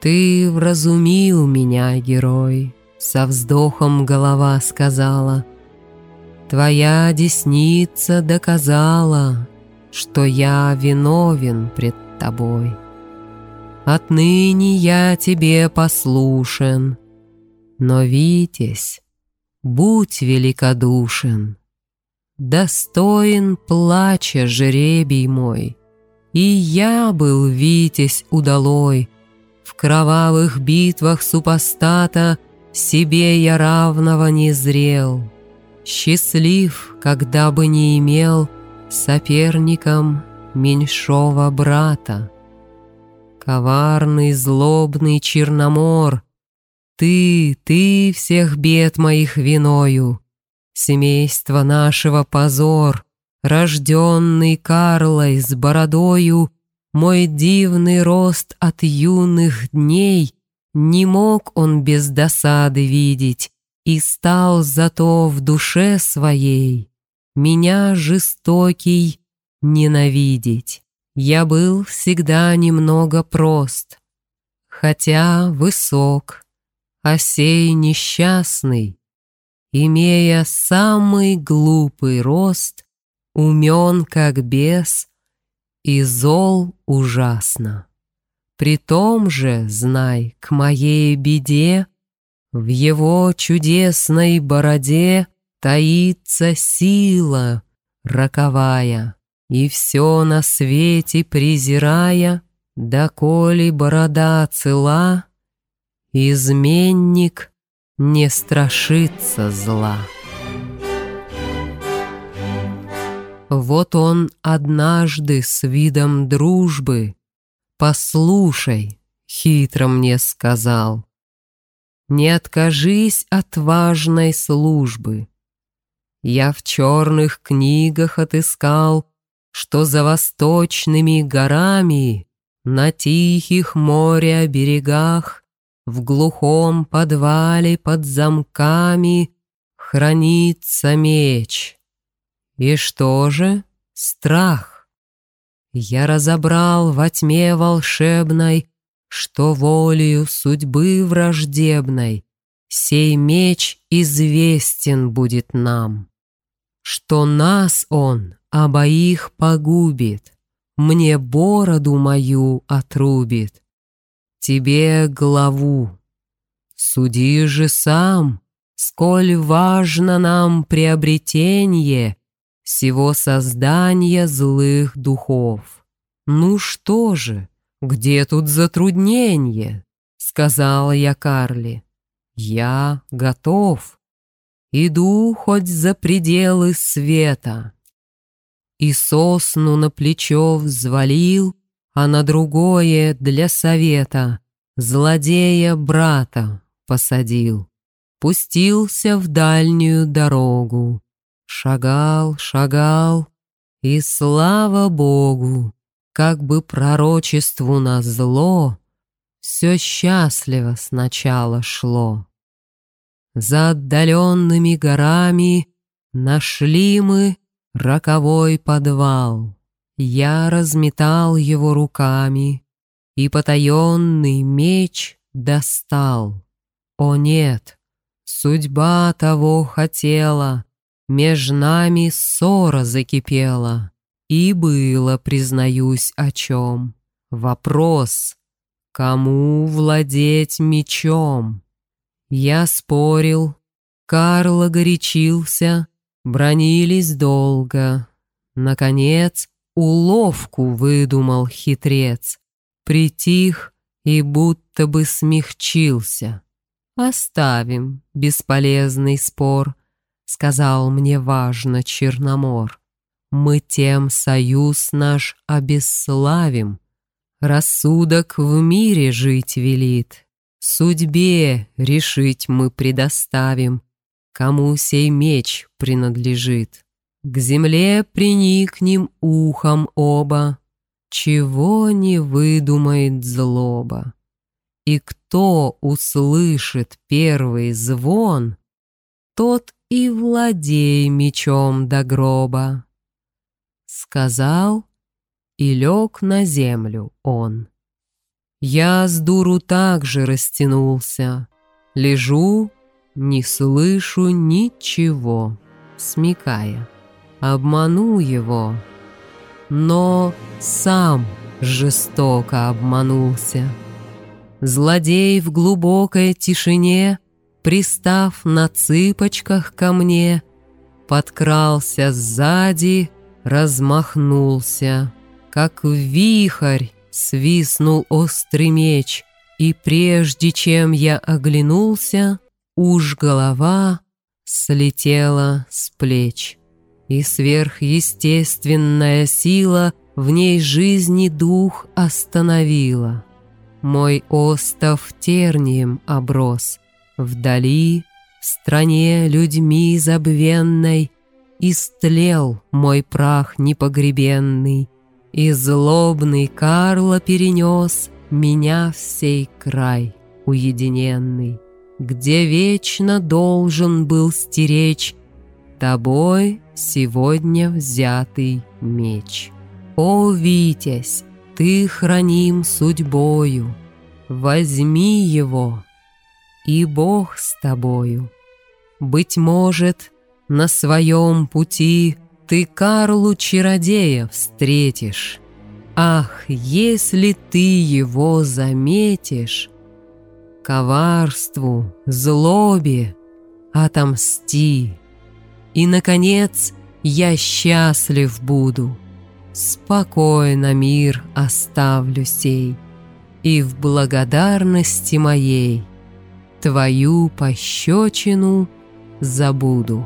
Ты вразумил меня, герой, Со вздохом голова сказала. Твоя десница доказала, Что я виновен пред тобой. Отныне я тебе послушен, Но, Витязь, будь великодушен, Достоин плача жребий мой, И я был Витязь удалой, кровавых битвах супостата Себе я равного не зрел. Счастлив, когда бы не имел Соперником меньшого брата. Коварный, злобный Черномор, Ты, ты всех бед моих виною, Семейство нашего позор, Рожденный Карлой с бородою, Мой дивный рост от юных дней Не мог он без досады видеть, И стал зато в душе своей Меня жестокий ненавидеть. Я был всегда немного прост, Хотя высок, а сей несчастный, Имея самый глупый рост, Умен, как бес, и зол ужасно. При том же, знай, к моей беде В его чудесной бороде Таится сила роковая. И все на свете презирая, Доколе борода цела, Изменник не страшится зла. Вот он однажды с видом дружбы «Послушай», — хитро мне сказал, «Не откажись от важной службы. Я в черных книгах отыскал что за восточными горами, на тихих моря берегах, в глухом подвале под замками хранится меч. И что же? Страх. Я разобрал во тьме волшебной, что волею судьбы враждебной сей меч известен будет нам, что нас он обоих погубит, мне бороду мою отрубит, тебе главу. Суди же сам, сколь важно нам приобретение всего создания злых духов. Ну что же, где тут затруднение? Сказала я Карли. Я готов. Иду хоть за пределы света и сосну на плечо взвалил, а на другое для совета злодея брата посадил. Пустился в дальнюю дорогу, шагал, шагал, и слава Богу, как бы пророчеству на зло, все счастливо сначала шло. За отдаленными горами нашли мы роковой подвал. Я разметал его руками и потаенный меч достал. О нет, судьба того хотела, меж нами ссора закипела. И было, признаюсь, о чем. Вопрос, кому владеть мечом? Я спорил, Карло горячился, Бронились долго. Наконец, уловку выдумал хитрец. Притих и будто бы смягчился. «Оставим бесполезный спор», — сказал мне важно Черномор. «Мы тем союз наш обесславим. Рассудок в мире жить велит, Судьбе решить мы предоставим, кому сей меч принадлежит. К земле приникнем ухом оба, чего не выдумает злоба. И кто услышит первый звон, тот и владей мечом до гроба. Сказал, и лег на землю он. Я с дуру также растянулся. Лежу, не слышу ничего, смекая. Обману его, но сам жестоко обманулся. Злодей в глубокой тишине, Пристав на цыпочках ко мне, Подкрался сзади, размахнулся, Как вихрь свистнул острый меч, И прежде чем я оглянулся, Уж голова слетела с плеч. И сверхъестественная сила В ней жизни дух остановила. Мой остов тернием оброс, Вдали, в стране людьми забвенной, Истлел мой прах непогребенный, И злобный Карло перенес Меня в сей край уединенный, Где вечно должен был стеречь Тобой сегодня взятый меч. О, Витязь, ты храним судьбою, возьми его, и Бог с тобою. Быть может, на своем пути ты Карлу-чародея встретишь. Ах, если ты его заметишь, коварству, злобе отомсти. И, наконец, я счастлив буду — Спокойно мир оставлю сей, И в благодарности моей Твою пощечину забуду.